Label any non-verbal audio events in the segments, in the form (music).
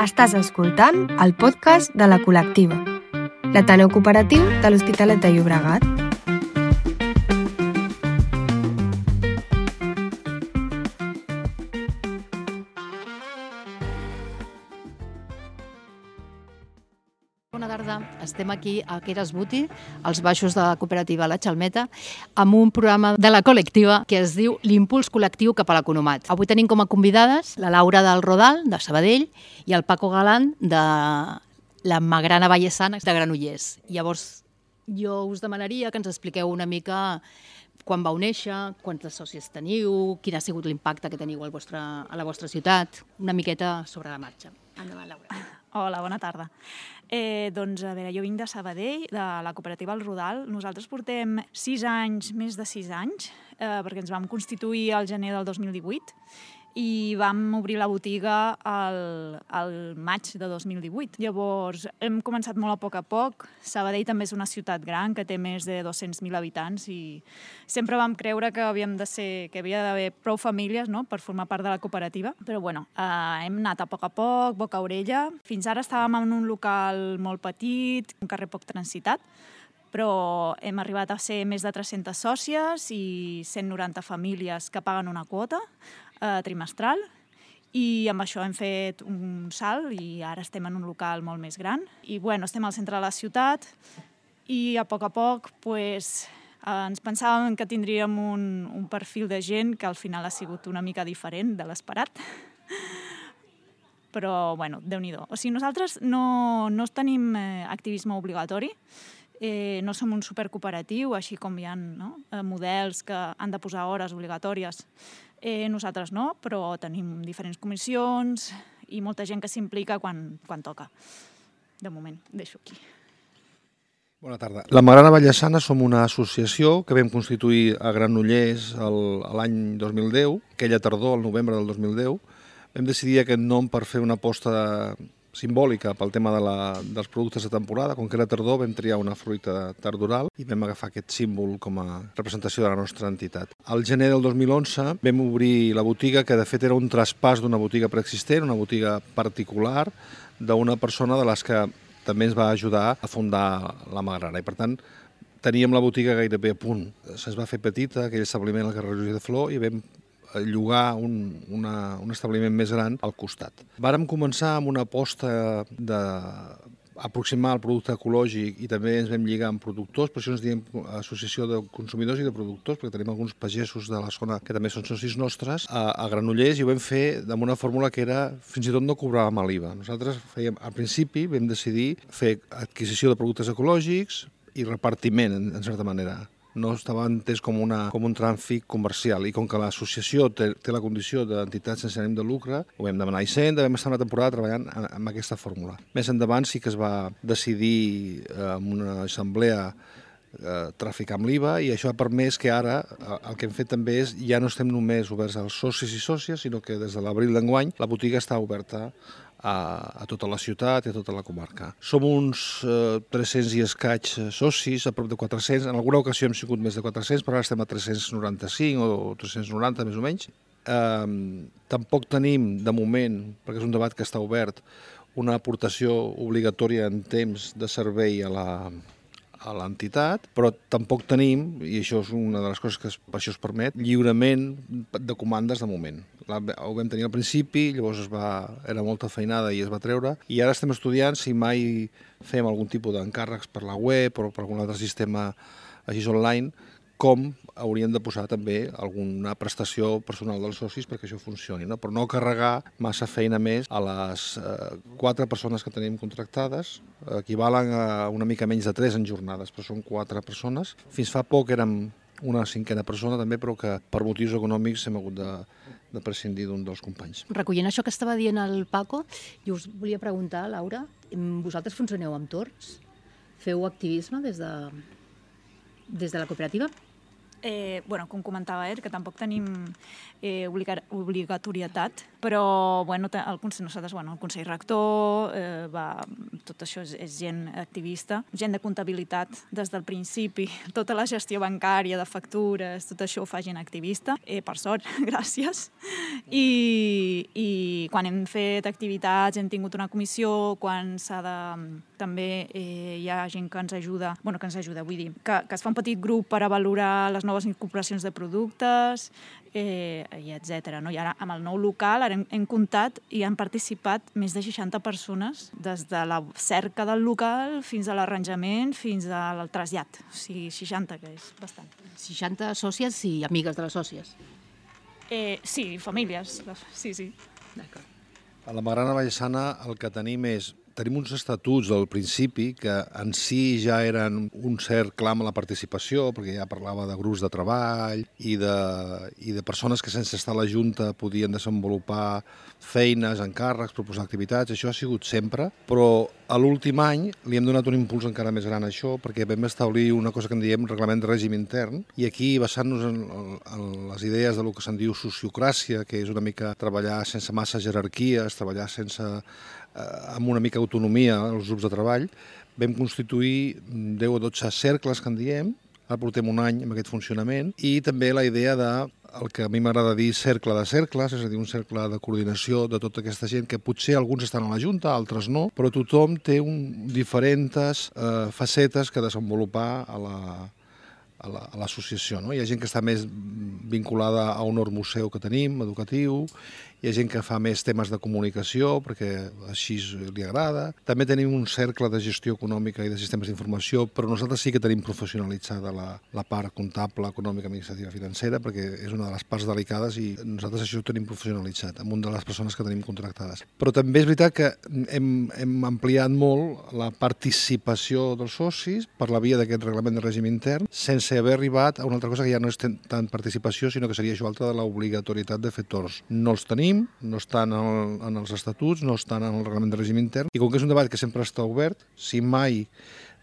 Estàs escoltant el podcast de la col·lectiva, l'Ateneu Cooperatiu de l'Hospitalet de Llobregat. Estem aquí a Queres Buti, als baixos de la cooperativa La Xalmeta, amb un programa de la col·lectiva que es diu L'impuls col·lectiu cap a l'economat. Avui tenim com a convidades la Laura del Rodal, de Sabadell, i el Paco Galant, de la Magrana Vallesana, de Granollers. Llavors, jo us demanaria que ens expliqueu una mica quan vau néixer, quantes sòcies teniu, quin ha sigut l'impacte que teniu al vostre, a la vostra ciutat, una miqueta sobre la marxa. Endavant, Laura. Hola, bona tarda. Eh, doncs, a veure, jo vinc de Sabadell, de la cooperativa El Rodal. Nosaltres portem sis anys, més de sis anys, eh, perquè ens vam constituir al gener del 2018 i vam obrir la botiga al, al maig de 2018. Llavors, hem començat molt a poc a poc. Sabadell també és una ciutat gran que té més de 200.000 habitants i sempre vam creure que havíem de ser que havia d'haver prou famílies no?, per formar part de la cooperativa. Però bueno, eh, hem anat a poc a poc, boca a orella. Fins ara estàvem en un local molt petit, un carrer poc transitat, però hem arribat a ser més de 300 sòcies i 190 famílies que paguen una quota eh, trimestral i amb això hem fet un salt i ara estem en un local molt més gran. I bueno, estem al centre de la ciutat i a poc a poc pues, eh, ens pensàvem que tindríem un, un perfil de gent que al final ha sigut una mica diferent de l'esperat. Però, bueno, déu nhi O sigui, nosaltres no, no tenim eh, activisme obligatori, eh, no som un supercooperatiu, així com hi ha no? eh, models que han de posar hores obligatòries. Eh, nosaltres no, però tenim diferents comissions i molta gent que s'implica quan, quan toca. De moment, deixo aquí. Bona tarda. La Magrana Vallesana som una associació que vam constituir a Granollers l'any 2010, aquella tardor, al novembre del 2010. Vam decidir aquest nom per fer una aposta simbòlica pel tema de la, dels productes de temporada. Com que era tardor, vam triar una fruita tardoral i vam agafar aquest símbol com a representació de la nostra entitat. Al gener del 2011 vam obrir la botiga, que de fet era un traspàs d'una botiga preexistent, una botiga particular d'una persona de les que també ens va ajudar a fundar la Magrana. I per tant, teníem la botiga gairebé a punt. Se'ns va fer petita, aquell establiment al carrer Roger de Flor, i vam llogar un, una, un establiment més gran al costat. Vàrem començar amb una aposta de aproximar el producte ecològic i també ens vam lligar amb productors, per això ens diem Associació de Consumidors i de Productors, perquè tenim alguns pagesos de la zona que també són socis nostres, a, a Granollers, i ho vam fer amb una fórmula que era, fins i tot no cobràvem l'IVA. Nosaltres fèiem, al principi vam decidir fer adquisició de productes ecològics i repartiment, en, en certa manera no estava entès com, una, com un trànfic comercial i com que l'associació té, té la condició d'entitat sense ànim de lucre, ho vam demanar a Hisenda, vam estar una temporada treballant amb aquesta fórmula. Més endavant sí que es va decidir eh, en una assemblea eh, traficar amb l'IVA i això ha permès que ara eh, el que hem fet també és ja no estem només oberts als socis i sòcies, sinó que des de l'abril d'enguany la botiga està oberta a, a tota la ciutat i a tota la comarca. Som uns eh, 300 i escaig eh, socis, a prop de 400, en alguna ocasió hem sigut més de 400, però ara estem a 395 o 390 més o menys. Eh, tampoc tenim, de moment, perquè és un debat que està obert, una aportació obligatòria en temps de servei a la, a l'entitat, però tampoc tenim, i això és una de les coses que es, això es permet, lliurament de comandes de moment. La, ho vam tenir al principi, llavors es va, era molta feinada i es va treure, i ara estem estudiant si mai fem algun tipus d'encàrrecs per la web o per algun altre sistema així online, com haurien de posar també alguna prestació personal dels socis perquè això funcioni, no? però no carregar massa feina més a les eh, quatre persones que tenim contractades, equivalen a una mica menys de tres en jornades, però són quatre persones. Fins fa poc érem una cinquena persona també, però que per motius econòmics hem hagut de, de prescindir d'un dels companys. Recollint això que estava dient el Paco, jo us volia preguntar, Laura, vosaltres funcioneu amb torns? Feu activisme des de, des de la cooperativa? Eh, bueno, com comentava, eh, que tampoc tenim eh, obliga obligatorietat, però bueno, el Consell, nosaltres, bueno, el Consell Rector, eh, va, tot això és, és gent activista, gent de comptabilitat des del principi, (laughs) tota la gestió bancària, de factures, tot això ho fa gent activista, eh, per sort, (laughs) gràcies. I, I quan hem fet activitats, hem tingut una comissió, quan s'ha de... també eh, hi ha gent que ens ajuda, bueno, que ens ajuda, vull dir, que, que es fa un petit grup per a valorar les noves incorporacions de productes, eh, i etc. No? I ara, amb el nou local, ara hem, hem comptat i han participat més de 60 persones, des de la cerca del local fins a l'arranjament, fins al trasllat. O sigui, 60, que és bastant. 60 sòcies i amigues de les sòcies. Eh, sí, famílies, sí, sí. D'acord. A la Magrana Vallesana el que tenim és tenim uns estatuts del principi que en si ja eren un cert clam a la participació, perquè ja parlava de grups de treball i de, i de persones que sense estar a la Junta podien desenvolupar feines, encàrrecs, proposar activitats, això ha sigut sempre, però a l'últim any li hem donat un impuls encara més gran a això, perquè vam establir una cosa que en diem reglament de règim intern, i aquí, basant-nos en, en les idees de lo que se'n diu sociocràcia, que és una mica treballar sense massa jerarquies, treballar sense amb una mica d'autonomia als grups de treball, vam constituir 10 o 12 cercles, que en diem, ara portem un any amb aquest funcionament, i també la idea de el que a mi m'agrada dir cercle de cercles, és a dir, un cercle de coordinació de tota aquesta gent, que potser alguns estan a la Junta, altres no, però tothom té un, diferents eh, facetes que desenvolupar a la, a l'associació. No? Hi ha gent que està més vinculada a un museu que tenim, educatiu, hi ha gent que fa més temes de comunicació perquè així li agrada. També tenim un cercle de gestió econòmica i de sistemes d'informació, però nosaltres sí que tenim professionalitzada la, la part comptable, econòmica, administrativa, financera, perquè és una de les parts delicades i nosaltres això ho tenim professionalitzat amb una de les persones que tenim contractades. Però també és veritat que hem, hem ampliat molt la participació dels socis per la via d'aquest reglament de règim intern, sense haver arribat a una altra cosa que ja no és tant participació, sinó que seria això altra de l'obligatorietat de fer torns. No els tenim, tenim, no estan en, el, en els estatuts, no estan en el reglament de règim intern, i com que és un debat que sempre està obert, si mai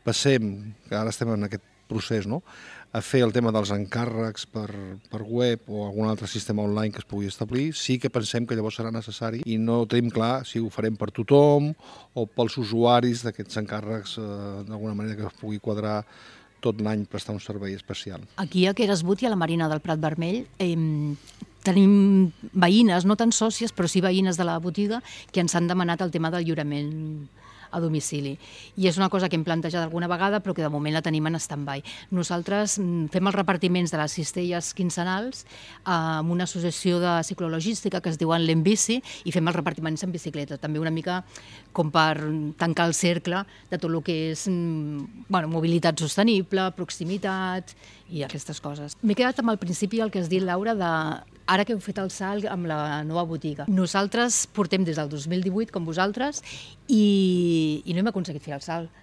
passem, que ara estem en aquest procés, no?, a fer el tema dels encàrrecs per, per web o algun altre sistema online que es pugui establir, sí que pensem que llavors serà necessari i no tenim clar si ho farem per tothom o pels usuaris d'aquests encàrrecs eh, d'alguna manera que es pugui quadrar tot l'any prestar un servei especial. Aquí a Queresbut i a la Marina del Prat Vermell eh, tenim veïnes, no tan sòcies, però sí veïnes de la botiga, que ens han demanat el tema del lliurament a domicili. I és una cosa que hem plantejat alguna vegada, però que de moment la tenim en stand-by. Nosaltres mm, fem els repartiments de les cistelles quinzenals eh, amb una associació de ciclologística que es diuen l'Enbici i fem els repartiments en bicicleta. També una mica com per tancar el cercle de tot el que és mm, bueno, mobilitat sostenible, proximitat i aquestes coses. M'he quedat amb el principi el que has dit, Laura, de ara que heu fet el salt amb la nova botiga. Nosaltres portem des del 2018, com vosaltres, i, i no hem aconseguit fer el salt.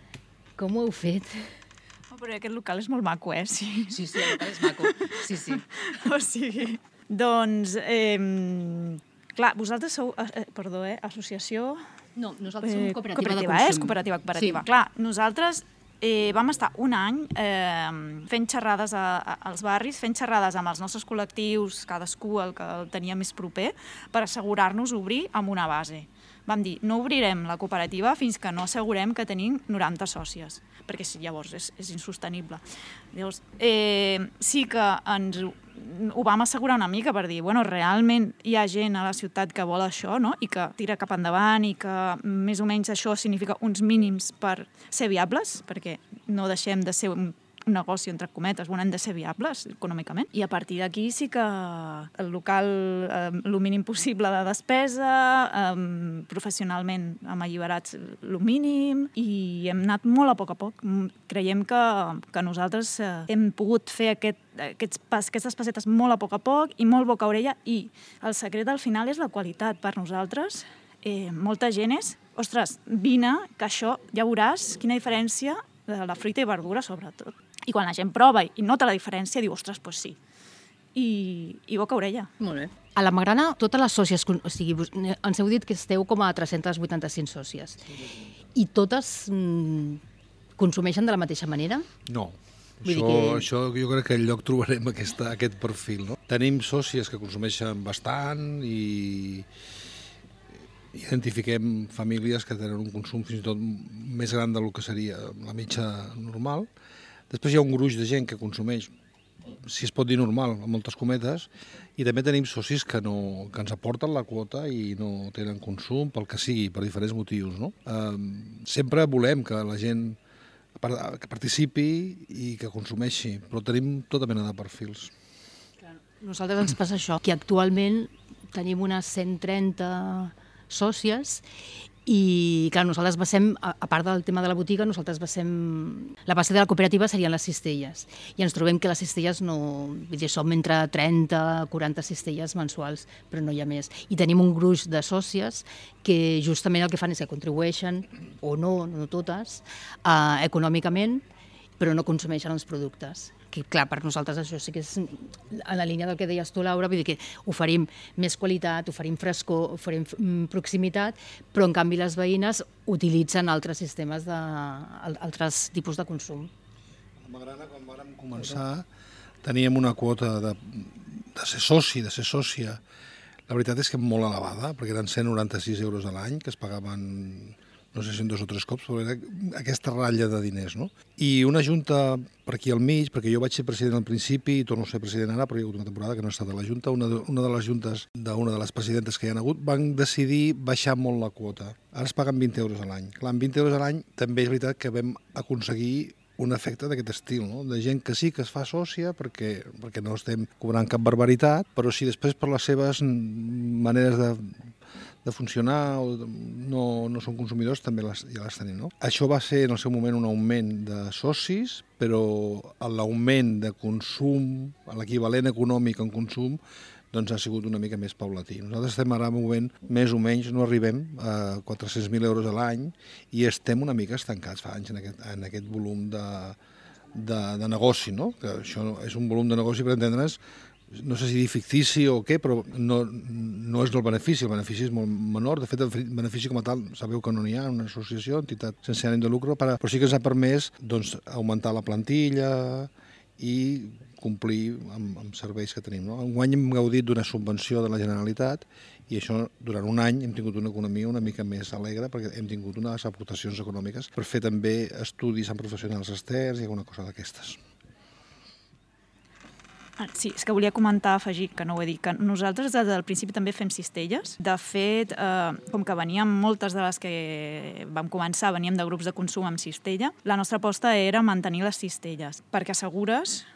Com ho heu fet? Oh, però aquest local és molt maco, eh? Sí, sí, sí el local és maco. Sí, sí. (laughs) o sigui, doncs, eh, clar, vosaltres sou, eh, eh perdó, eh, associació... No, nosaltres som cooperativa, cooperativa de consum. Eh? És cooperativa, cooperativa. Sí. Clar, nosaltres eh, vam estar un any eh, fent xerrades a, a, als barris, fent xerrades amb els nostres col·lectius, cadascú el que el tenia més proper, per assegurar-nos obrir amb una base. Vam dir, no obrirem la cooperativa fins que no assegurem que tenim 90 sòcies, perquè llavors és, és insostenible. Llavors, eh, sí que ens ho vam assegurar una mica per dir, bueno, realment hi ha gent a la ciutat que vol això, no? I que tira cap endavant i que més o menys això significa uns mínims per ser viables, perquè no deixem de ser un negoci, entre cometes, on han de ser viables econòmicament. I a partir d'aquí sí que el local, eh, mínim possible de despesa, eh, professionalment hem alliberat el mínim i hem anat molt a poc a poc. Creiem que, que nosaltres eh, hem pogut fer aquest aquests pas, aquestes passetes molt a poc a poc i molt boca a orella i el secret al final és la qualitat per nosaltres. Eh, molta gent és, ostres, vine, que això ja veuràs quina diferència de la fruita i verdura, sobretot. I quan la gent prova i nota la diferència, diu, ostres, doncs sí. I, i boca orella. Molt bé. A la Magrana, totes les sòcies, o sigui, ens heu dit que esteu com a 385 sòcies. I totes mm, consumeixen de la mateixa manera? No. Vull Això, que- això jo crec que al lloc trobarem aquesta, aquest perfil. No? Tenim sòcies que consumeixen bastant i identifiquem famílies que tenen un consum fins i tot més gran del que seria la mitja normal. Després hi ha un gruix de gent que consumeix, si es pot dir normal, amb moltes cometes, i també tenim socis que, no, que ens aporten la quota i no tenen consum pel que sigui, per diferents motius. No? Eh, sempre volem que la gent que participi i que consumeixi, però tenim tota mena de perfils. Nosaltres ens passa això, que actualment tenim unes 130 sòcies i, clar, nosaltres basem, a, part del tema de la botiga, nosaltres basem... La base de la cooperativa serien les cistelles. I ens trobem que les cistelles no... Vull dir, som entre 30 40 cistelles mensuals, però no hi ha més. I tenim un gruix de sòcies que justament el que fan és que contribueixen, o no, no totes, eh, econòmicament, però no consumeixen els productes. Que, clar, per nosaltres això sí que és en la línia del que deies tu, Laura, vull dir que oferim més qualitat, oferim frescor, oferim mm, proximitat, però en canvi les veïnes utilitzen altres sistemes, de, al- altres tipus de consum. A Magrana, quan vàrem començar, teníem una quota de, de ser soci, de ser sòcia. La veritat és que molt elevada, perquè eren 196 euros a l'any, que es pagaven no sé si en dos o tres cops, però era aquesta ratlla de diners, no? I una junta per aquí al mig, perquè jo vaig ser president al principi i torno a ser president ara, però hi ha hagut una temporada que no he estat a la junta, una de, una de les juntes d'una de les presidentes que hi ha hagut, van decidir baixar molt la quota. Ara es paguen 20 euros a l'any. Clar, amb 20 euros a l'any també és veritat que vam aconseguir un efecte d'aquest estil, no? de gent que sí que es fa sòcia perquè, perquè no estem cobrant cap barbaritat, però si després per les seves maneres de, de funcionar o no, no són consumidors, també les, ja les tenim. No? Això va ser en el seu moment un augment de socis, però l'augment de consum, l'equivalent econòmic en consum, doncs ha sigut una mica més paulatí. Nosaltres estem ara movent més o menys, no arribem a 400.000 euros a l'any i estem una mica estancats fa anys en aquest, en aquest volum de, de, de negoci, no? que això és un volum de negoci, per entendre's, no sé si dir fictici o què, però no, no és el benefici, el benefici és molt menor. De fet, el benefici com a tal, sabeu que no n'hi ha, una associació, entitat sense ànim de lucre, però, però sí que ens ha permès doncs, augmentar la plantilla i complir amb, amb serveis que tenim. No? Enguany hem gaudit d'una subvenció de la Generalitat i això durant un any hem tingut una economia una mica més alegre perquè hem tingut unes aportacions econòmiques per fer també estudis amb professionals externs i alguna cosa d'aquestes. Ah, Sí, és que volia comentar, afegir, que no ho he dit, que nosaltres des del principi també fem cistelles. De fet, eh, com que veníem moltes de les que vam començar, veníem de grups de consum amb cistella, la nostra aposta era mantenir les cistelles, perquè assegures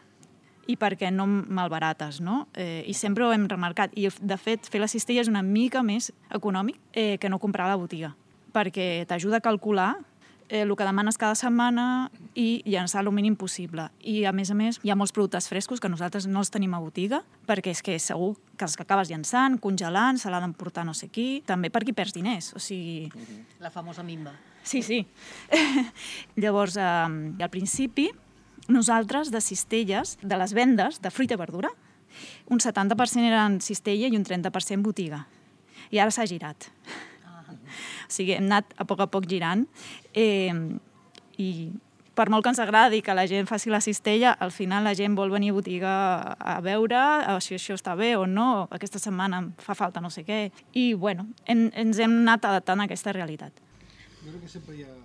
i perquè no malbarates, no? Eh, I sempre ho hem remarcat. I, de fet, fer la cistella és una mica més econòmic eh, que no comprar a la botiga, perquè t'ajuda a calcular eh, el que demanes cada setmana i llançar el mínim possible. I, a més a més, hi ha molts productes frescos que nosaltres no els tenim a botiga, perquè és que segur que els que acabes llançant, congelant, se l'ha d'emportar no sé qui, també per qui perds diners. O sigui, La famosa mimba. Sí, sí. (laughs) Llavors, eh, al principi, nosaltres de cistelles, de les vendes de fruita i verdura, un 70% eren cistella i un 30% botiga. I ara s'ha girat. O sigui, hem anat a poc a poc girant eh, i per molt que ens agradi que la gent faci la cistella, al final la gent vol venir a botiga a veure a si això està bé o no, aquesta setmana em fa falta no sé què. I, bueno, hem, ens hem anat adaptant a aquesta realitat. Jo crec que sempre hi ha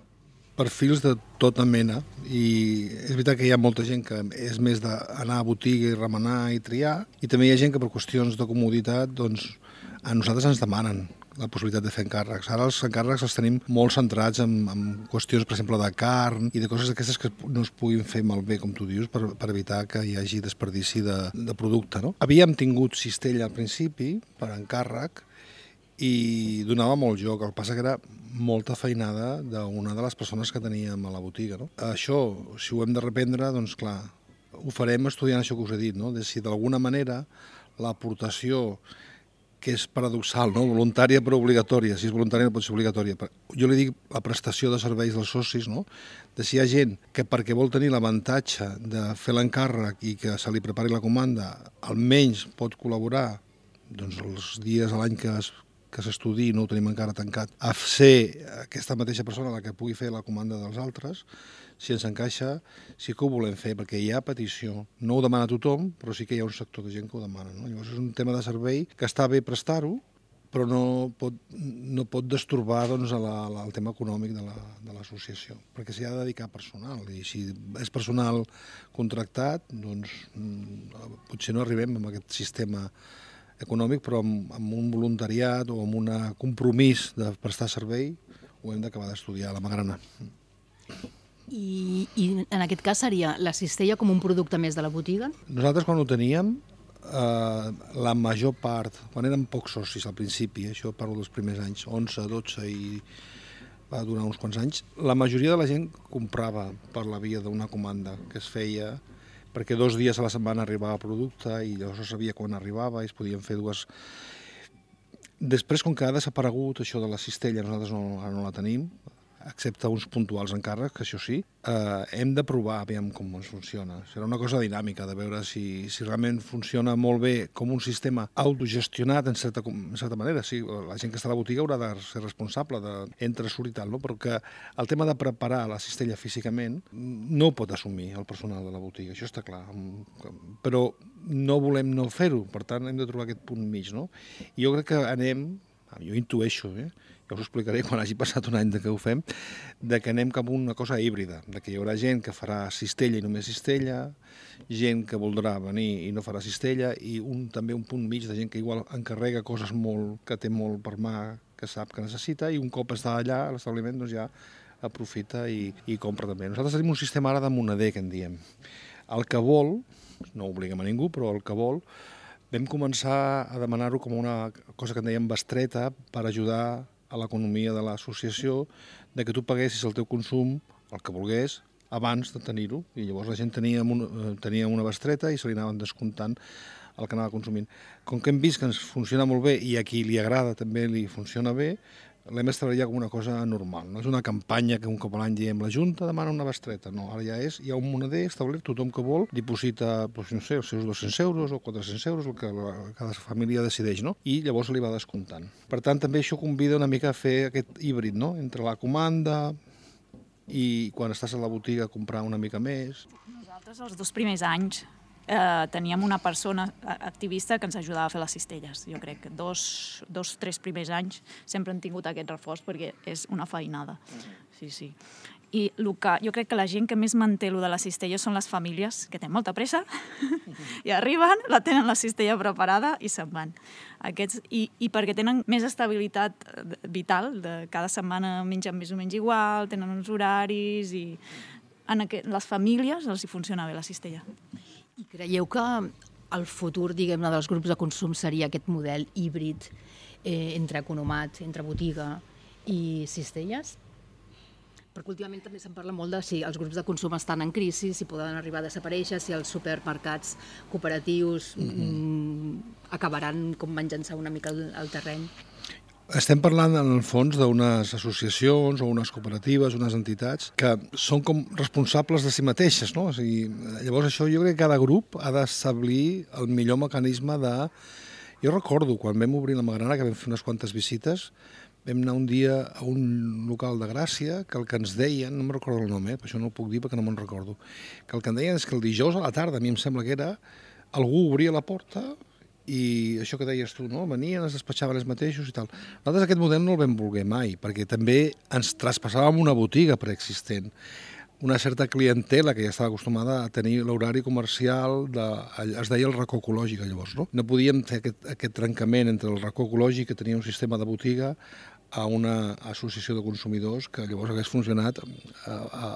perfils de tota mena i és veritat que hi ha molta gent que és més d'anar a botiga i remenar i triar i també hi ha gent que per qüestions de comoditat doncs a nosaltres ens demanen la possibilitat de fer encàrrecs. Ara els encàrrecs els tenim molt centrats en, en qüestions, per exemple, de carn i de coses d'aquestes que no es puguin fer malbé, com tu dius, per, per evitar que hi hagi desperdici de, de producte. No? Havíem tingut cistella al principi per encàrrec i donava molt joc, el que passa que era molta feinada d'una de les persones que teníem a la botiga. No? Això, si ho hem de reprendre, doncs clar, ho farem estudiant això que us he dit, no? de si d'alguna manera l'aportació que és paradoxal, no? voluntària però obligatòria, si és voluntària no pot ser obligatòria. Jo li dic la prestació de serveis dels socis, no? de si hi ha gent que perquè vol tenir l'avantatge de fer l'encàrrec i que se li prepari la comanda, almenys pot col·laborar doncs, els dies a l'any que, es, que s'estudi, no ho tenim encara tancat, a ser aquesta mateixa persona la que pugui fer la comanda dels altres, si ens encaixa, sí que ho volem fer, perquè hi ha petició. No ho demana tothom, però sí que hi ha un sector de gent que ho demana. No? Llavors és un tema de servei que està bé prestar-ho, però no pot, no pot destorbar doncs, la, a el tema econòmic de l'associació, la, perquè s'hi ha de dedicar personal, i si és personal contractat, doncs mm, potser no arribem amb aquest sistema econòmic, però amb, amb un voluntariat o amb un compromís de prestar servei ho hem d'acabar d'estudiar a la Magrana. I, I en aquest cas seria la cistella com un producte més de la botiga? Nosaltres quan ho teníem, eh, la major part, quan eren pocs socis al principi, això parlo dels primers anys, 11, 12 i va durar uns quants anys, la majoria de la gent comprava per la via d'una comanda que es feia perquè dos dies a la setmana arribava producte i llavors no sabia quan arribava i es podien fer dues... Després, com que ha desaparegut això de la cistella, nosaltres no, ara no la tenim, excepte uns puntuals encàrrecs, que això sí, eh, hem de provar aviam com ens funciona. Serà una cosa dinàmica de veure si, si realment funciona molt bé com un sistema autogestionat en certa, en certa manera. Sí, la gent que està a la botiga haurà de ser responsable d'entre surt i tal, no? però que el tema de preparar la cistella físicament no pot assumir el personal de la botiga, això està clar. Però no volem no fer-ho, per tant hem de trobar aquest punt mig. No? I jo crec que anem, jo intueixo, eh? Ja us explicaré quan hagi passat un any de que ho fem, de que anem cap a una cosa híbrida, de que hi haurà gent que farà cistella i només cistella, gent que voldrà venir i no farà cistella, i un, també un punt mig de gent que igual encarrega coses molt, que té molt per mà, que sap que necessita, i un cop està allà a l'establiment doncs ja aprofita i, i compra també. Nosaltres tenim un sistema ara de monader, que en diem. El que vol, no obliguem a ningú, però el que vol, vam començar a demanar-ho com una cosa que en dèiem bestreta per ajudar a l'economia de l'associació de que tu paguessis el teu consum, el que volgués, abans de tenir-ho. I llavors la gent tenia, una, eh, tenia una bestreta i se li anaven descomptant el que anava consumint. Com que hem vist que ens funciona molt bé i a qui li agrada també li funciona bé, l'hem establit ja com una cosa normal. No és una campanya que un cop a l'any diem la Junta demana una bestreta. No, ara ja és, hi ha un monader establert, tothom que vol diposita doncs, no sé, els seus 200 euros o 400 euros, el que la, cada família decideix, no? i llavors li va descomptant. Per tant, també això convida una mica a fer aquest híbrid, no? entre la comanda i quan estàs a la botiga comprar una mica més. Nosaltres els dos primers anys eh, teníem una persona activista que ens ajudava a fer les cistelles. Jo crec que dos, dos tres primers anys sempre han tingut aquest reforç perquè és una feinada. Sí, sí. I el que, jo crec que la gent que més manté lo de la cistella són les famílies, que tenen molta pressa, i arriben, la tenen la cistella preparada i se'n van. Aquests, i, I perquè tenen més estabilitat vital, de cada setmana mengen més o menys igual, tenen uns horaris i en aquest, les famílies els hi funciona bé la cistella. I creieu que el futur, diguem-ne, dels grups de consum seria aquest model híbrid eh, entre economat, entre botiga i cistelles? Perquè últimament també se'n parla molt de si els grups de consum estan en crisi, si poden arribar a desaparèixer, si els supermercats cooperatius mm -hmm. acabaran com menjant-se una mica el, el terreny. Estem parlant, en el fons, d'unes associacions o unes cooperatives, unes entitats, que són com responsables de si mateixes, no? O sigui, llavors, això jo crec que cada grup ha d'establir el millor mecanisme de... Jo recordo, quan vam obrir la Magrana, que vam fer unes quantes visites, vam anar un dia a un local de Gràcia que el que ens deien, no me'n recordo el nom, eh, això no ho puc dir perquè no me'n recordo, que el que em deien és que el dijous a la tarda, a mi em sembla que era, algú obria la porta i això que deies tu, no? venien, es despatxaven els mateixos i tal. Nosaltres aquest model no el vam voler mai, perquè també ens traspassàvem una botiga preexistent, una certa clientela que ja estava acostumada a tenir l'horari comercial, de, es deia el racó ecològic llavors, no? No podíem fer aquest, aquest trencament entre el racó ecològic, que tenia un sistema de botiga, a una associació de consumidors que llavors hagués funcionat a, a,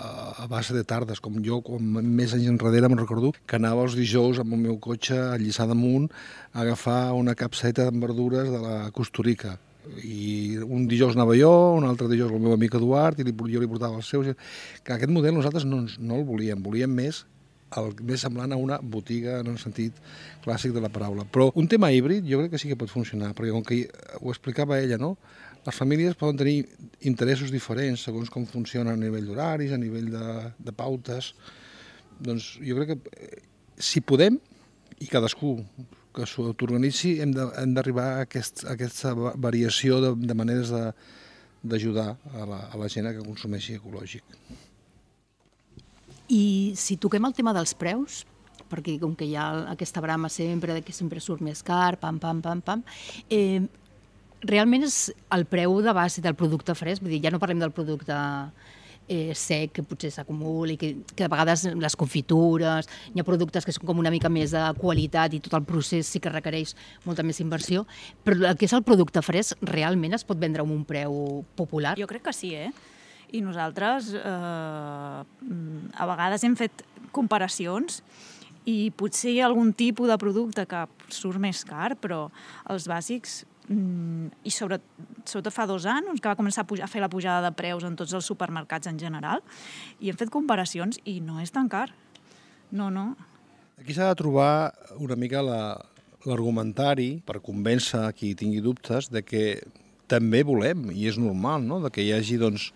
a base de tardes, com jo, com més anys enrere me'n recordo, que anava els dijous amb el meu cotxe a Lliçà damunt a agafar una capseta amb verdures de la Costurica. I un dijous anava jo, un altre dijous el meu amic Eduard, i li, jo li portava els seus. Que aquest model nosaltres no, no el volíem, volíem més el més semblant a una botiga en un sentit clàssic de la paraula. Però un tema híbrid jo crec que sí que pot funcionar, perquè com que ho explicava ella, no? Les famílies poden tenir interessos diferents segons com funciona a nivell d'horaris, a nivell de, de pautes. Doncs jo crec que eh, si podem, i cadascú que s'autoorganitzi hem d'arribar a, aquest, a aquesta variació de, de maneres d'ajudar a, la, a la gent que consumeixi ecològic. I si toquem el tema dels preus, perquè com que hi ha aquesta brama sempre de que sempre surt més car, pam, pam, pam, pam, eh, realment és el preu de base del producte fresc, vull dir, ja no parlem del producte eh, sec que potser s'acumuli, que, que a vegades les confitures, hi ha productes que són com una mica més de qualitat i tot el procés sí que requereix molta més inversió, però el que és el producte fresc realment es pot vendre amb un preu popular? Jo crec que sí, eh? I nosaltres eh, a vegades hem fet comparacions i potser hi ha algun tipus de producte que surt més car, però els bàsics mm, i sobre, sobretot fa dos anys que va començar a, pujar, a fer la pujada de preus en tots els supermercats en general i hem fet comparacions i no és tan car. No, no. Aquí s'ha de trobar una mica l'argumentari la, per convèncer qui tingui dubtes de que també volem, i és normal, no? de que hi hagi doncs,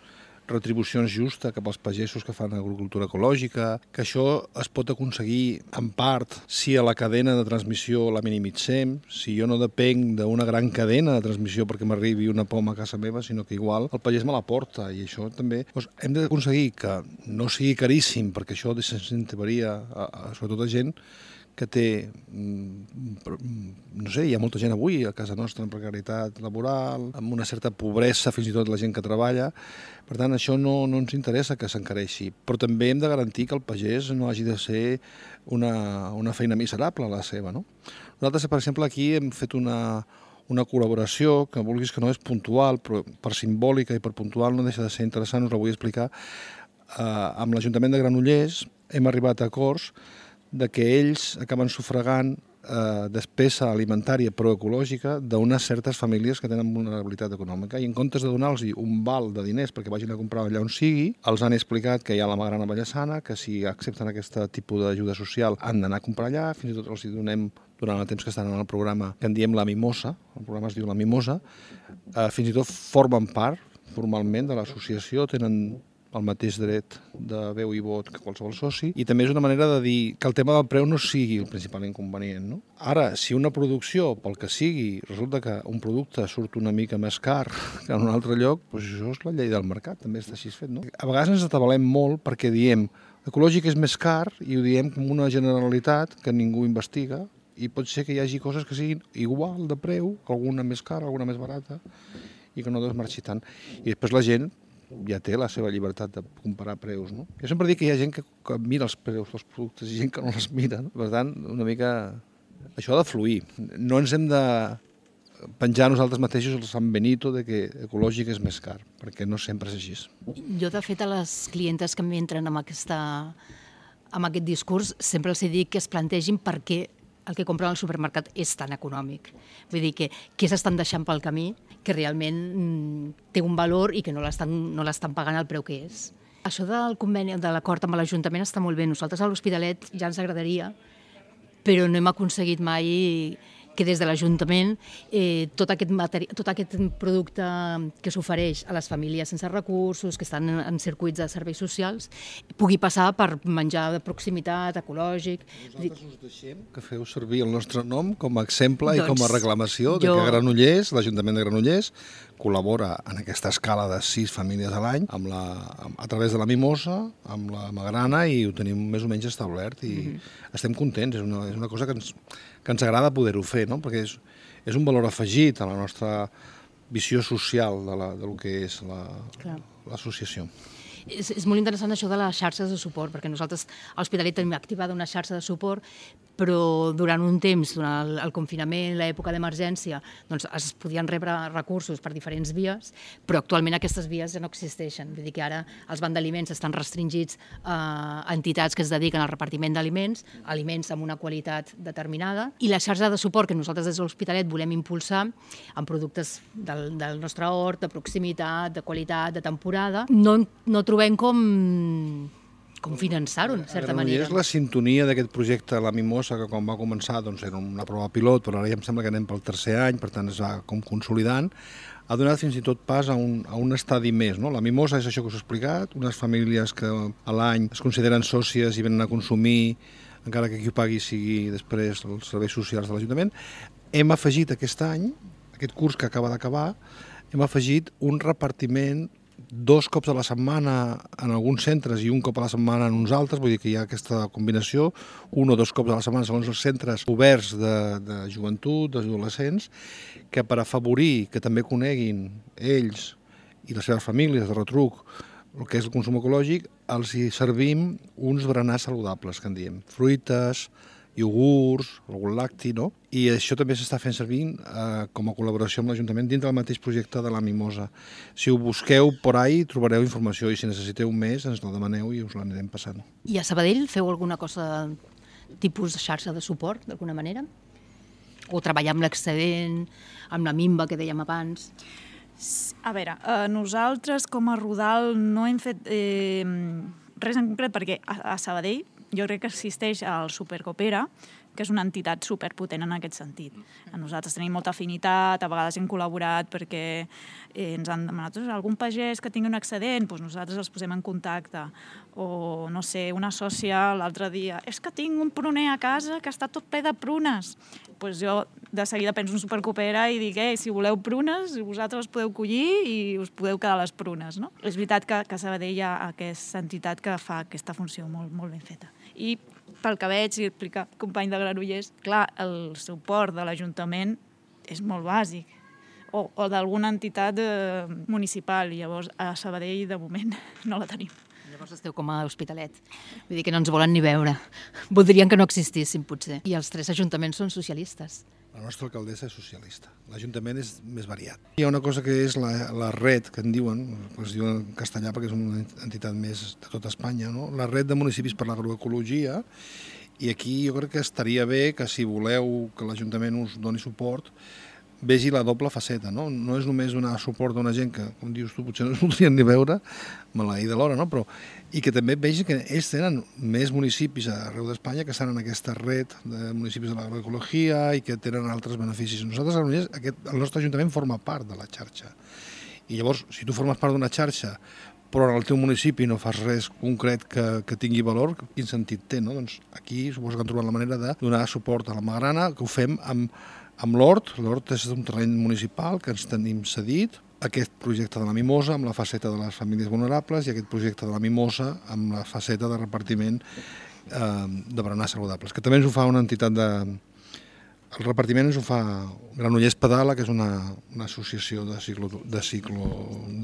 retribucions justes cap als pagesos que fan agricultura ecològica, que això es pot aconseguir en part si a la cadena de transmissió la minimitzem, si jo no depenc d'una gran cadena de transmissió perquè m'arribi una poma a casa meva, sinó que igual el pagès me la porta. I això també doncs, hem d'aconseguir que no sigui caríssim perquè això desincentivaria a, sobretot a gent que té, mm, no sé, hi ha molta gent avui a casa nostra en precarietat laboral, amb una certa pobresa, fins i tot la gent que treballa. Per tant, això no, no ens interessa que s'encareixi, però també hem de garantir que el pagès no hagi de ser una, una feina miserable la seva. No? Nosaltres, per exemple, aquí hem fet una, una col·laboració que vulguis que no és puntual, però per simbòlica i per puntual no deixa de ser interessant, us la vull explicar. Eh, amb l'Ajuntament de Granollers hem arribat a acords de que ells acaben sufragant eh, despesa alimentària proecològica d'unes certes famílies que tenen vulnerabilitat econòmica. I en comptes de donar-los un val de diners perquè vagin a comprar allà on sigui, els han explicat que hi ha la Magrana Vallesana, que si accepten aquest tipus d'ajuda social han d'anar a comprar allà, fins i tot els hi donem durant el temps que estan en el programa que en diem la Mimosa, el programa es diu la Mimosa, eh, fins i tot formen part formalment de l'associació, tenen el mateix dret de veu i vot que qualsevol soci, i també és una manera de dir que el tema del preu no sigui el principal inconvenient. No? Ara, si una producció, pel que sigui, resulta que un producte surt una mica més car que en un altre lloc, doncs això és la llei del mercat, també està així fet. No? A vegades ens atabalem molt perquè diem ecològic és més car i ho diem com una generalitat que ningú investiga i pot ser que hi hagi coses que siguin igual de preu, alguna més cara, alguna més barata, i que no desmarxi tant. I després la gent ja té la seva llibertat de comparar preus. No? Jo sempre dic que hi ha gent que, que mira els preus dels productes i gent que no els mira. No? Per tant, una mica... Això ha de fluir. No ens hem de penjar nosaltres mateixos el Sant Benito de que ecològic és més car, perquè no sempre és així. Jo, de fet, a les clientes que m'entren amb, aquesta, amb aquest discurs, sempre els dic que es plantegin per què el que compren al supermercat és tan econòmic. Vull dir que què s'estan deixant pel camí que realment mm, té un valor i que no l'estan no pagant el preu que és. Això del conveni, de l'acord amb l'Ajuntament està molt bé. Nosaltres a l'Hospitalet ja ens agradaria, però no hem aconseguit mai que des de l'Ajuntament eh, tot, aquest materi tot aquest producte que s'ofereix a les famílies sense recursos, que estan en, en circuits de serveis socials, pugui passar per menjar de proximitat, ecològic. Nosaltres us deixem que feu servir el nostre nom com a exemple doncs, i com a doncs reclamació de jo... que Granollers, l'Ajuntament de Granollers, col·labora en aquesta escala de sis famílies a l'any amb la, a través de la Mimosa, amb la Magrana i ho tenim més o menys establert i mm -hmm. estem contents, és una, és una cosa que ens, que ens agrada poder-ho fer, no? perquè és, és un valor afegit a la nostra visió social de, la, de lo que és l'associació. La, és, és molt interessant això de les xarxes de suport, perquè nosaltres a l'Hospitalet tenim activada una xarxa de suport, però durant un temps, durant el, el confinament, l'època d'emergència, doncs es podien rebre recursos per diferents vies, però actualment aquestes vies ja no existeixen. Vull dir que ara els bancs d'aliments estan restringits a entitats que es dediquen al repartiment d'aliments, aliments amb una qualitat determinada, i la xarxa de suport que nosaltres des de l'Hospitalet volem impulsar amb productes del, del nostre hort, de proximitat, de qualitat, de temporada, no, no trobem com com finançar-ho, en certa manera. És la sintonia d'aquest projecte La Mimosa, que quan va començar doncs, era una prova pilot, però ara ja em sembla que anem pel tercer any, per tant es va com consolidant, ha donat fins i tot pas a un, a un estadi més. No? La Mimosa és això que us he explicat, unes famílies que a l'any es consideren sòcies i venen a consumir encara que qui ho pagui sigui després els serveis socials de l'Ajuntament. Hem afegit aquest any, aquest curs que acaba d'acabar, hem afegit un repartiment dos cops a la setmana en alguns centres i un cop a la setmana en uns altres, vull dir que hi ha aquesta combinació, un o dos cops a la setmana segons els centres oberts de, de joventut, d'adolescents, que per afavorir que també coneguin ells i les seves famílies de retruc el que és el consum ecològic, els hi servim uns berenars saludables, que en diem. Fruites, iogurts, algun lacti, no? I això també s'està fent servir eh, com a col·laboració amb l'Ajuntament dintre del mateix projecte de la Mimosa. Si ho busqueu por ahí trobareu informació i si necessiteu més ens la demaneu i us l'anirem passant. I a Sabadell feu alguna cosa tipus de xarxa de suport, d'alguna manera? O treballar amb l'excedent, amb la mimba que dèiem abans? A veure, eh, nosaltres com a Rodal no hem fet eh, res en concret perquè a, a Sabadell jo crec que existeix el Supercopera, que és una entitat superpotent en aquest sentit. Nosaltres tenim molta afinitat, a vegades hem col·laborat perquè eh, ens han demanat algun pagès que tingui un excedent, doncs nosaltres els posem en contacte. O, no sé, una sòcia l'altre dia, és que tinc un pruner a casa que està tot ple de prunes. Doncs pues jo de seguida penso en Supercopera i dic, eh, si voleu prunes, vosaltres podeu collir i us podeu quedar les prunes. No? És veritat que, que a Sabadell hi ha aquesta entitat que fa aquesta funció molt, molt ben feta. I pel que veig i explicar company de Granollers, clar, el suport de l'Ajuntament és molt bàsic o, o d'alguna entitat eh, municipal, llavors a Sabadell de moment (laughs) no la tenim. Llavors esteu com a Hospitalet. Vull dir que no ens volen ni veure. Voldrien que no existissin, potser. I els tres ajuntaments són socialistes. La nostra alcaldessa és socialista. L'Ajuntament és més variat. Hi ha una cosa que és la, la red, que en diuen, es diuen en castellà perquè és una entitat més de tota Espanya, no? la red de municipis per l'agroecologia, i aquí jo crec que estaria bé que si voleu que l'Ajuntament us doni suport, vegi la doble faceta, no? No és només donar suport a una gent que, com dius tu, potser no es voldrien ni veure, maleïda l'hora, no? Però, I que també vegi que ells tenen més municipis arreu d'Espanya que estan en aquesta red de municipis de l'agroecologia i que tenen altres beneficis. Nosaltres, aquest, el nostre Ajuntament forma part de la xarxa. I llavors, si tu formes part d'una xarxa però en el teu municipi no fas res concret que, que tingui valor, quin sentit té, no? Doncs aquí suposo que han trobat la manera de donar suport a la Magrana, que ho fem amb amb l'Hort, l'Hort és un terreny municipal que ens tenim cedit, aquest projecte de la Mimosa amb la faceta de les famílies vulnerables i aquest projecte de la Mimosa amb la faceta de repartiment eh, de berenars saludables, que també ens ho fa una entitat de... El repartiment ens ho fa Granollers Pedala, que és una, una associació de, ciclo, de, ciclo,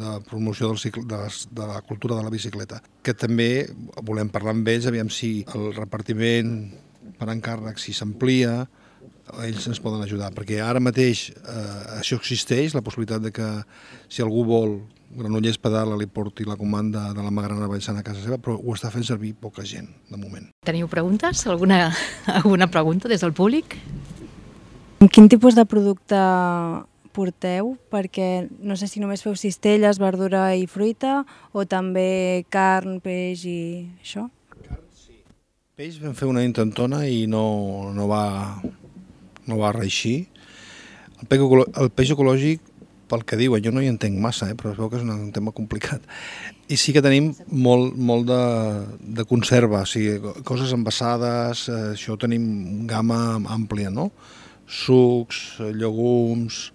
de promoció del ciclo, de, de la cultura de la bicicleta, que també volem parlar amb ells, aviam si el repartiment per encàrrec, si s'amplia, ells ens poden ajudar, perquè ara mateix eh, això existeix, la possibilitat de que si algú vol Granollers Pedala li porti la comanda de la Magrana Vallsana a casa seva, però ho està fent servir poca gent, de moment. Teniu preguntes? Alguna, alguna pregunta des del públic? Quin tipus de producte porteu? Perquè no sé si només feu cistelles, verdura i fruita, o també carn, peix i això? Carn, sí. Peix vam fer una intentona i no, no va no va reeixir. El peix, el peix ecològic, pel que diuen, jo no hi entenc massa, eh, però es veu que és un tema complicat. I sí que tenim molt, molt de, de conserva, o sigui, coses envasades, eh, això tenim gamma àmplia, no? Sucs, llegums,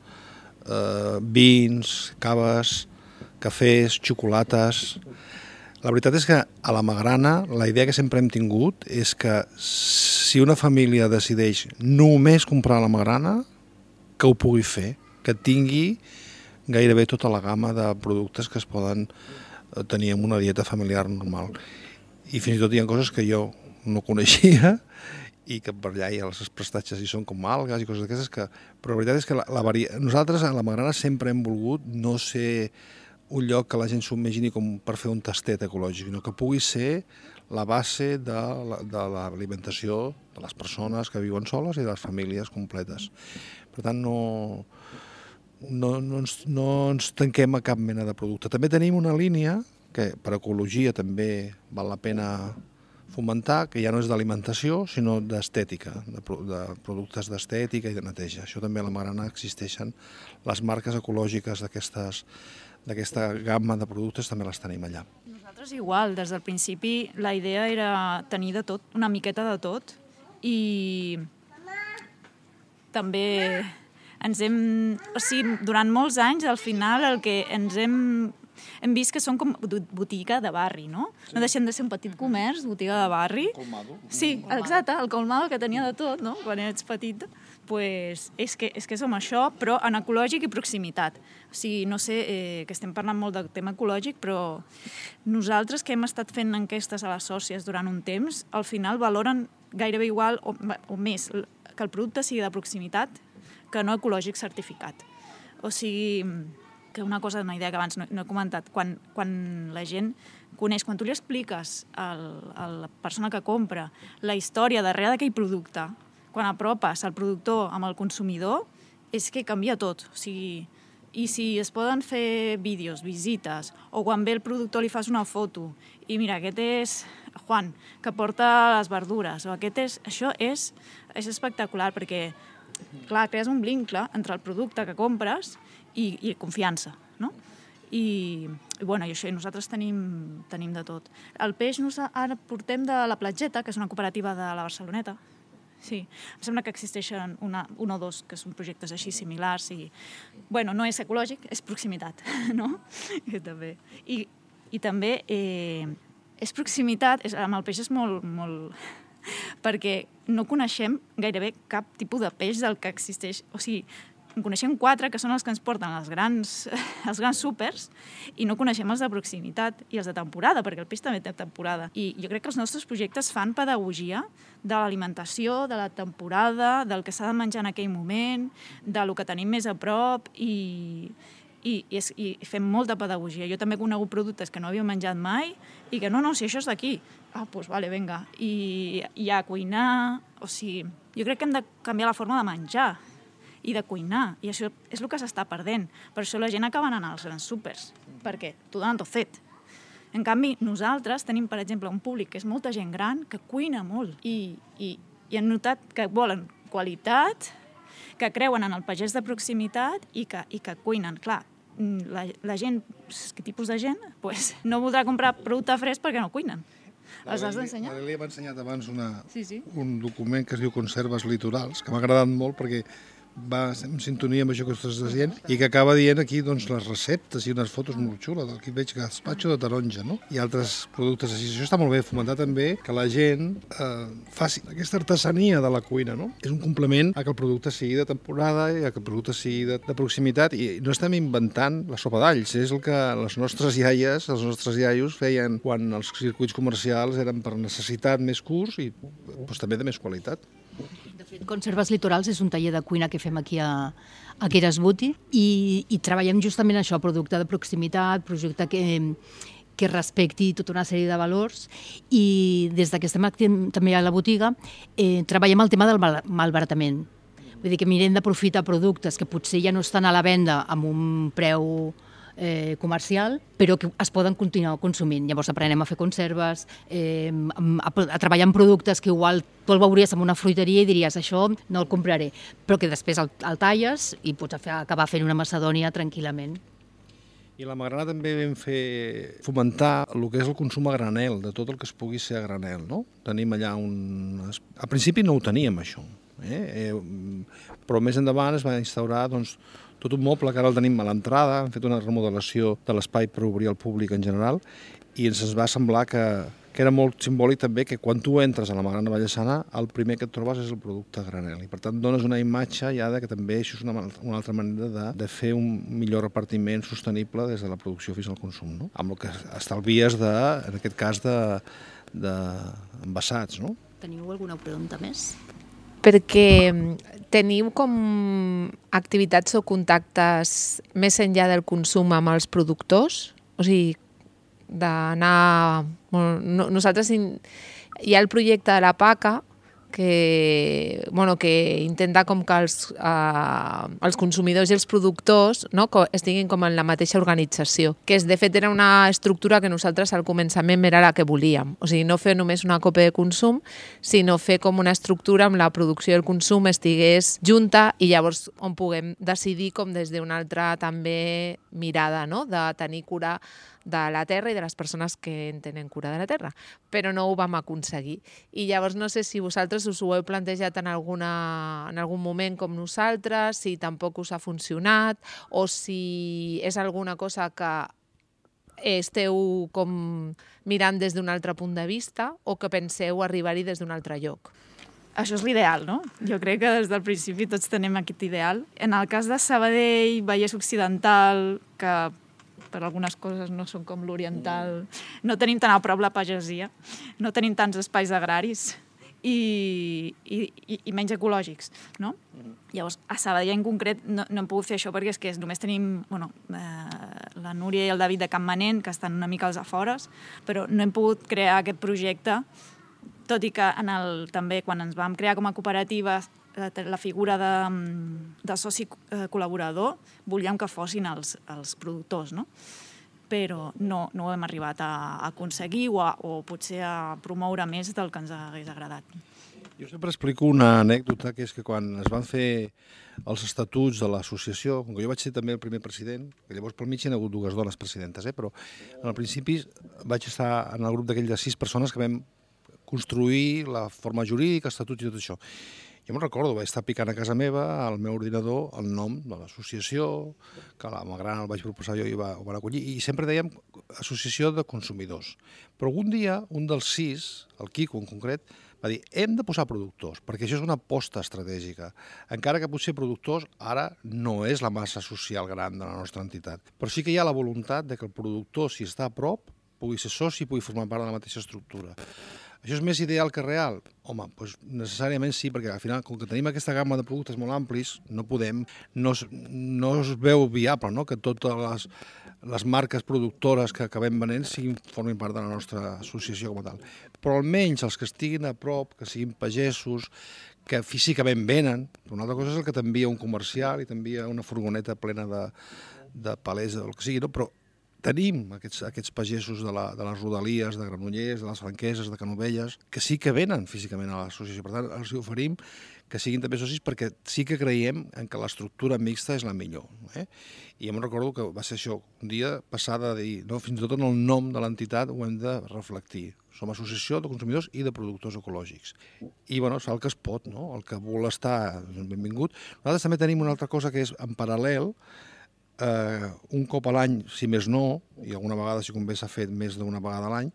eh, vins, caves, cafès, xocolates... La veritat és que a la Magrana la idea que sempre hem tingut és que si una família decideix només comprar la Magrana, que ho pugui fer, que tingui gairebé tota la gamma de productes que es poden eh, tenir en una dieta familiar normal. I fins i tot hi ha coses que jo no coneixia (laughs) i que per allà hi ha els prestatges i són com algues i coses d'aquestes que... Però la veritat és que la, la varia... nosaltres a la Magrana sempre hem volgut no ser un lloc que la gent s'ho imagini com per fer un tastet ecològic, sinó que pugui ser la base de l'alimentació de, de les persones que viuen soles i de les famílies completes. Per tant, no, no, no, ens, no ens tanquem a cap mena de producte. També tenim una línia que per ecologia també val la pena fomentar, que ja no és d'alimentació, sinó d'estètica, de, de productes d'estètica i de neteja. Això també a la Magrana existeixen les marques ecològiques d'aquestes d'aquesta gamma de productes també les tenim allà. Nosaltres igual, des del principi la idea era tenir de tot, una miqueta de tot, i també ens hem... O sigui, durant molts anys, al final, el que ens hem hem vist que són com botiga de barri, no? Sí. No deixem de ser un petit comerç, botiga de barri. Colmado. Sí, exacte, el colmado que tenia de tot, no?, quan ets petit. pues és que, és que som això, però en ecològic i proximitat. O sigui, no sé, eh, que estem parlant molt del tema ecològic, però nosaltres que hem estat fent enquestes a les sòcies durant un temps, al final valoren gairebé igual o, o més que el producte sigui de proximitat que no ecològic certificat. O sigui, que una cosa, una idea que abans no, no he comentat, quan, quan la gent coneix, quan tu li expliques al, a la persona que compra la història darrere d'aquell producte, quan apropes el productor amb el consumidor, és que canvia tot. O sigui, i si es poden fer vídeos, visites, o quan ve el productor li fas una foto, i mira, aquest és Juan, que porta les verdures, o aquest és... Això és, és espectacular, perquè, clar, crees un vincle entre el producte que compres i, i confiança, no? I, i, bueno, i això, i nosaltres tenim, tenim de tot. El peix nos, ara portem de la Platgeta, que és una cooperativa de la Barceloneta. Sí, em sembla que existeixen una, un o dos que són projectes així similars i, bueno, no és ecològic, és proximitat, (laughs) no? I també, i, i també eh, és proximitat, és, amb el peix és molt, molt, (laughs) perquè no coneixem gairebé cap tipus de peix del que existeix. O sigui, en coneixem quatre, que són els que ens porten als grans, (laughs) als grans súpers, i no coneixem els de proximitat i els de temporada, perquè el peix també té temporada. I jo crec que els nostres projectes fan pedagogia de l'alimentació, de la temporada, del que s'ha de menjar en aquell moment, de lo que tenim més a prop, i, i, i, és, i fem molta pedagogia. Jo també he conegut productes que no havia menjat mai i que no, no, si això és d'aquí. Ah, doncs pues vale, vinga. I, I a cuinar, o sigui, jo crec que hem de canviar la forma de menjar i de cuinar. I això és el que s'està perdent. Per això la gent acaba anant als grans súpers, perquè t'ho donen tot fet. En canvi, nosaltres tenim, per exemple, un públic que és molta gent gran que cuina molt i, i, i han notat que volen qualitat, que creuen en el pagès de proximitat i que, i que cuinen. Clar, la, la gent, que tipus de gent, pues, no voldrà comprar producte fresc perquè no cuinen. Els has d'ensenyar? L'Eli m'ha ensenyat abans una, sí, sí. un document que es diu Conserves Litorals, que m'ha agradat molt perquè va en sintonia amb això que estàs dient i que acaba dient aquí doncs, les receptes i unes fotos molt xules. Aquí veig gaspatxo de taronja no? i altres productes així. Això està molt bé, fomentar també que la gent eh, faci aquesta artesania de la cuina. No? És un complement a que el producte sigui de temporada i a que el producte sigui de, de proximitat i no estem inventant la sopa d'alls, és el que les nostres iaies, els nostres iaios feien quan els circuits comercials eren per necessitat més curts i doncs, també de més qualitat. Conserves Litorals és un taller de cuina que fem aquí a, a Buti i, i treballem justament això, producte de proximitat, projecte que, que respecti tota una sèrie de valors i des que estem també a la botiga eh, treballem el tema del mal malbaratament. Vull dir que mirem d'aprofitar productes que potser ja no estan a la venda amb un preu eh, comercial, però que es poden continuar consumint. Llavors aprenem a fer conserves, eh, a, a treballar en productes que igual tu el veuries en una fruiteria i diries això no el compraré, però que després el, el talles i pots fer, acabar fent una macedònia tranquil·lament. I la Magrana també vam fer fomentar el que és el consum a granel, de tot el que es pugui ser a granel. No? Tenim allà un... Al principi no ho teníem, això, eh? Eh, però més endavant es va instaurar doncs, tot un moble que ara el tenim a l'entrada, hem fet una remodelació de l'espai per obrir al públic en general i ens va semblar que, que era molt simbòlic també que quan tu entres a la Magrana Vallesana el primer que et trobes és el producte granel i per tant dones una imatge ja de que també això és una, una altra manera de, de fer un millor repartiment sostenible des de la producció fins al consum, no? amb el que estalvies de, en aquest cas de, de envasats. No? Teniu alguna pregunta més? Perquè teniu com activitats o contactes més enllà del consum amb els productors? O sigui, d'anar... Bueno, nosaltres hi ha el projecte de la PACA, que, bueno, que intenta com que els, eh, els consumidors i els productors no, estiguin com en la mateixa organització, que és, de fet era una estructura que nosaltres al començament era la que volíem. O sigui, no fer només una còpia de consum, sinó fer com una estructura amb la producció i el consum estigués junta i llavors on puguem decidir com des d'una altra també mirada, no? de tenir cura de la terra i de les persones que en tenen cura de la terra, però no ho vam aconseguir. I llavors no sé si vosaltres us ho heu plantejat en, alguna, en algun moment com nosaltres, si tampoc us ha funcionat, o si és alguna cosa que esteu com mirant des d'un altre punt de vista o que penseu arribar-hi des d'un altre lloc. Això és l'ideal, no? Jo crec que des del principi tots tenim aquest ideal. En el cas de Sabadell, Vallès Occidental, que per algunes coses no són com l'oriental, no tenim tan a prop la pagesia, no tenim tants espais agraris i, i, i menys ecològics, no? Llavors, a Sabadell en concret no, no hem pogut fer això perquè és que és, només tenim bueno, eh, la Núria i el David de Campmanent, que estan una mica als afores, però no hem pogut crear aquest projecte tot i que en el, també quan ens vam crear com a cooperativa la figura de, de soci eh, col·laborador volíem que fossin els, els productors, no? però no, no ho hem arribat a, a aconseguir o, a, o potser a promoure més del que ens hagués agradat. Jo sempre explico una anècdota, que és que quan es van fer els estatuts de l'associació, com que jo vaig ser també el primer president, que llavors pel mig hi ha hagut dues dones presidentes, eh? però en el principi vaig estar en el grup d'aquell de sis persones que vam construir la forma jurídica, estatuts i tot això. Jo me'n recordo, vaig estar picant a casa meva, al meu ordinador, el nom de l'associació, que la Magrana el vaig proposar jo i va, ho van acollir, i sempre dèiem Associació de Consumidors. Però algun dia, un dels sis, el Quico en concret, va dir hem de posar productors, perquè això és una aposta estratègica. Encara que potser productors ara no és la massa social gran de la nostra entitat. Però sí que hi ha la voluntat de que el productor, si està a prop, pugui ser soci i pugui formar part de la mateixa estructura. Això és més ideal que real? Home, doncs necessàriament sí, perquè al final, com que tenim aquesta gamma de productes molt amplis, no podem, no es, no es veu viable no? que totes les, les marques productores que acabem venent siguin, formin part de la nostra associació com a tal. Però almenys els que estiguin a prop, que siguin pagesos, que físicament venen, una altra cosa és el que t'envia un comercial i t'envia una furgoneta plena de, de palers o el que sigui, no? però tenim aquests, aquests pagesos de, la, de les rodalies, de Granollers, de les Franqueses, de Canovelles, que sí que venen físicament a l'associació. Per tant, els oferim que siguin també socis perquè sí que creiem en que l'estructura mixta és la millor. Eh? I em recordo que va ser això, un dia passar de dir, no, fins i tot en el nom de l'entitat ho hem de reflectir. Som associació de consumidors i de productors ecològics. I, bueno, és el que es pot, no? El que vol estar, benvingut. Nosaltres també tenim una altra cosa que és, en paral·lel, eh, un cop a l'any, si més no, i alguna vegada si convé s'ha fet més d'una vegada a l'any,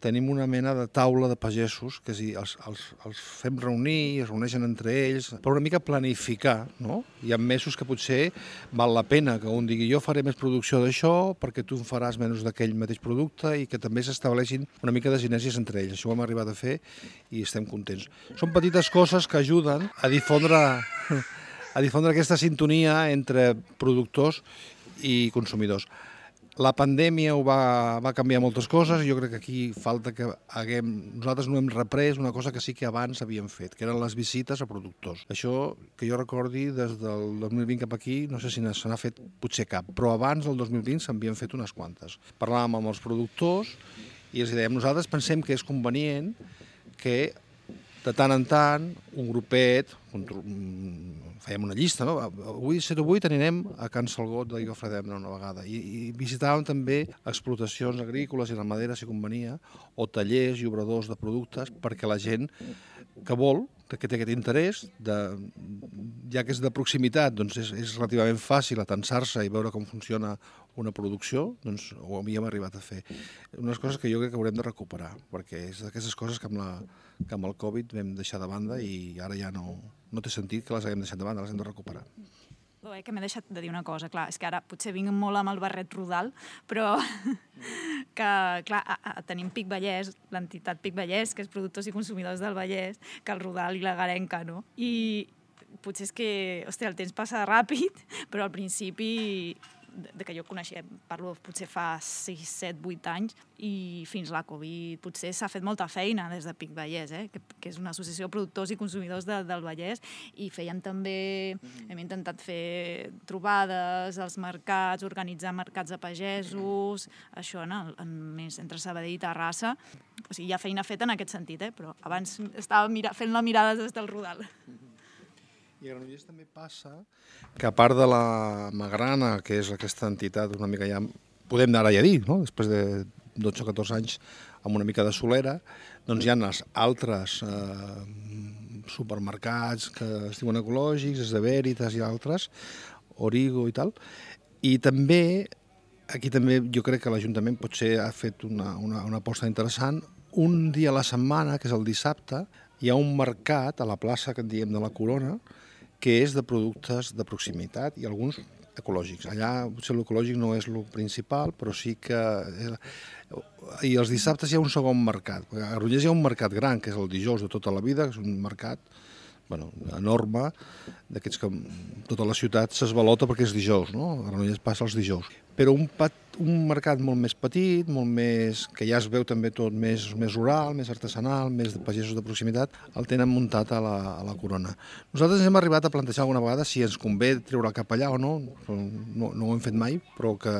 tenim una mena de taula de pagesos, que és dir, els, els, els fem reunir, es reuneixen entre ells, per una mica planificar, no? Hi ha mesos que potser val la pena que un digui jo faré més producció d'això perquè tu en faràs menys d'aquell mateix producte i que també s'estableixin una mica de sinergies entre ells. Això ho hem arribat a fer i estem contents. Són petites coses que ajuden a difondre a difondre aquesta sintonia entre productors i consumidors. La pandèmia ho va, va canviar moltes coses i jo crec que aquí falta que haguem... Nosaltres no hem reprès una cosa que sí que abans havíem fet, que eren les visites a productors. Això, que jo recordi, des del 2020 cap aquí, no sé si se n'ha fet potser cap, però abans del 2020 s'havien fet unes quantes. Parlàvem amb els productors i els dèiem, nosaltres pensem que és convenient que de tant en tant, un grupet, mm, fèiem una llista, no? Avui, 08, anirem a Can Salgot de Fredemna una vegada i, i visitàvem també explotacions agrícoles i ramaderes, si convenia, o tallers i obradors de productes perquè la gent que vol que té aquest interès, de, ja que és de proximitat, doncs és, és relativament fàcil atensar-se i veure com funciona una producció, doncs ho havíem arribat a fer. Unes coses que jo crec que haurem de recuperar, perquè és d'aquestes coses que amb, la, que amb el Covid vam deixar de banda i ara ja no, no té sentit que les haguem deixat de banda, les hem de recuperar. Oh, eh, que m'he deixat de dir una cosa, clar, és que ara potser vinc molt amb el barret rodal, però (laughs) que, clar, a, a, tenim Pic Vallès, l'entitat Pic Vallès, que és productors i consumidors del Vallès, que el rodal i la garenca, no? I potser és que, hòstia, el temps passa ràpid, (laughs) però al principi de que jo coneixia, parlo potser fa 6, 7, 8 anys, i fins la Covid potser s'ha fet molta feina des de Pic Vallès, eh? que, que és una associació de productors i consumidors de, del Vallès, i feien també, mm-hmm. hem intentat fer trobades als mercats, organitzar mercats de pagesos, això en, el, en més entre Sabadell i Terrassa. O sigui, hi ha feina feta en aquest sentit, eh? però abans estava mira, fent la mirada des del Rodal. Mm -hmm. I a Granollers també passa que a part de la Magrana, que és aquesta entitat una mica ja podem ara ja dir, no? després de 12 o 14 anys amb una mica de solera, doncs hi ha els altres eh, supermercats que es diuen ecològics, és de Veritas i altres, Origo i tal, i també, aquí també jo crec que l'Ajuntament potser ha fet una, una, una aposta interessant, un dia a la setmana, que és el dissabte, hi ha un mercat a la plaça que en diem de la Corona, que és de productes de proximitat i alguns ecològics. Allà potser l'ecològic no és el principal, però sí que... I els dissabtes hi ha un segon mercat. A Granollers hi ha un mercat gran, que és el dijous de tota la vida, que és un mercat bueno, enorme, d'aquests que tota la ciutat s'esvalota perquè és dijous, no? A Granollers passa els dijous. Però un, pat, un mercat molt més petit, molt més, que ja es veu també tot més, més rural, més artesanal, més de pagesos de proximitat, el tenen muntat a la, a la corona. Nosaltres hem arribat a plantejar alguna vegada si ens convé treure cap allà o no, no, no ho hem fet mai, però que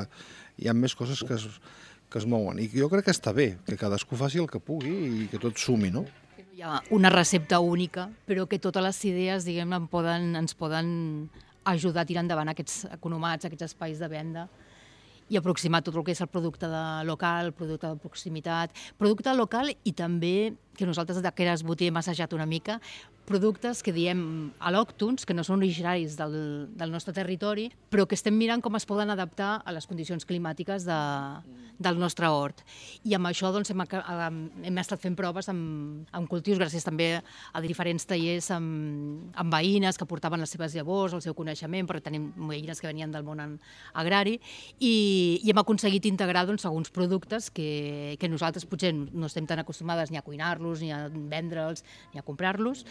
hi ha més coses que es, que es mouen. I jo crec que està bé, que cadascú faci el que pugui i que tot sumi, no? hi ha una recepta única, però que totes les idees, diguem, en poden, ens poden ajudar a tirar endavant aquests economats, aquests espais de venda i aproximar tot el que és el producte de local, producte de proximitat, producte local i també, que nosaltres de Queres Botí hem assajat una mica, productes que diem al·lòctons, que no són originaris del, del nostre territori, però que estem mirant com es poden adaptar a les condicions climàtiques de, del nostre hort. I amb això doncs, hem, hem estat fent proves amb, amb cultius, gràcies també a diferents tallers amb, amb veïnes que portaven les seves llavors, el seu coneixement, perquè tenim veïnes que venien del món agrari, i, i hem aconseguit integrar doncs, alguns productes que, que nosaltres potser no estem tan acostumades ni a cuinar-los, ni a vendre'ls, ni a comprar-los,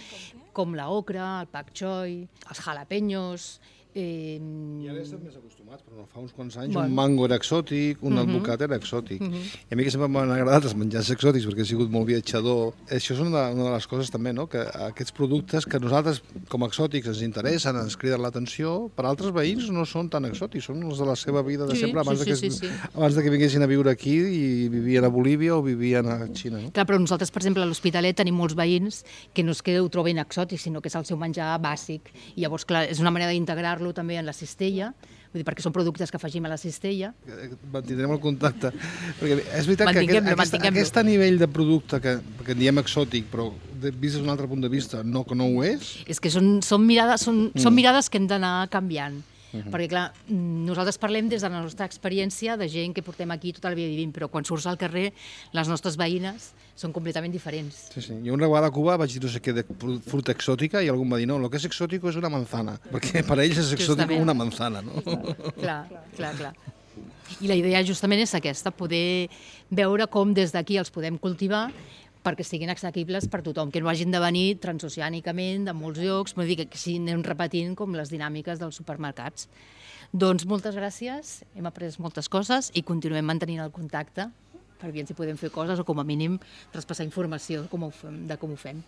com la ocra, el pak choi, els jalapeños, Eh... I ara estem més acostumats, però no fa uns quants anys bueno. un mango era exòtic, un uh -huh. albocat era exòtic. Uh -huh. I a mi que sempre m'han agradat els menjars exòtics perquè he sigut molt viatjador. Això és una de, una de les coses també, no? que aquests productes que nosaltres com a exòtics ens interessen, ens criden l'atenció, per altres veïns no són tan exòtics, són els de la seva vida de sí, sempre abans, sí, sí, de que, sí, sí. abans de que vinguessin a viure aquí i vivien a Bolívia o vivien a Xina. No? Clar, però nosaltres, per exemple, a l'Hospitalet tenim molts veïns que no és que ho trobin exòtic, sinó que és el seu menjar bàsic. I llavors, clar, és una manera d'integrar lo també en la cistella, vull dir, perquè són productes que afegim a la cistella. Mantindrem el contacte. Perquè és veritat que aquest, aquest, aquest nivell de producte que, que en diem exòtic, però vist des d'un altre punt de vista, no que no ho és... És que són, són, mirades, són, mm. són mirades que hem d'anar canviant. Uh -huh. Perquè, clar, nosaltres parlem des de la nostra experiència de gent que portem aquí tota la vida vivint, però quan surts al carrer, les nostres veïnes són completament diferents. Sí, sí. Jo una vegada a Cuba vaig dir no sé què de fruita exòtica i algú em va dir no, el que és exòtic és una manzana, (laughs) perquè per ells és exòtic una manzana, no? clar, clar, clar. I la idea justament és aquesta, poder veure com des d'aquí els podem cultivar perquè siguin assequibles per tothom, que no hagin de venir transoceànicament de molts llocs, vull dir que si anem repetint com les dinàmiques dels supermercats. Doncs moltes gràcies, hem après moltes coses i continuem mantenint el contacte per veure si podem fer coses o com a mínim traspassar informació com ho fem. De com ho fem.